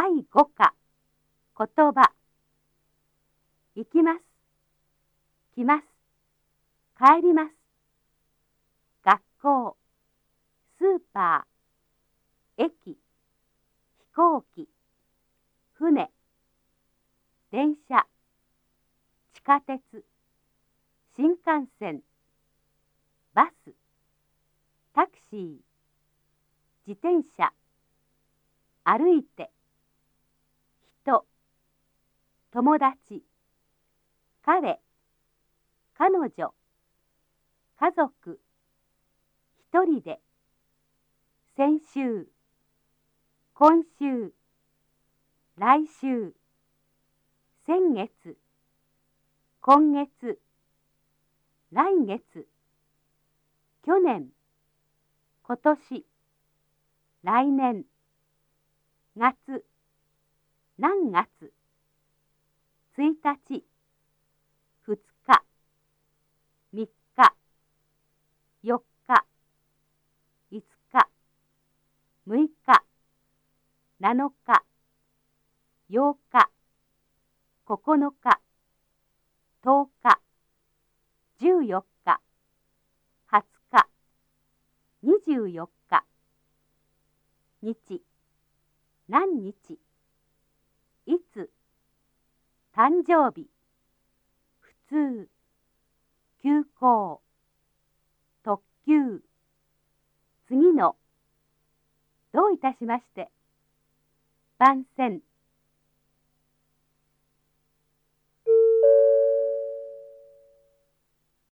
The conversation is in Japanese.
第5課。言葉。行きます。来ます。帰ります。学校。スーパー。駅。飛行機。船。電車。地下鉄。新幹線。バス。タクシー。自転車。歩いて。友達。彼。彼女。家族。一人で。先週。今週。来週。先月。今月。来月。去年。今年。来年。月何月。1日。2日。3日。4日。5日。6日。7日。8日。9日。10日。14日。20日。24日。日。何日。誕生日。普通休校。特急。次の。どういたしまして。番宣。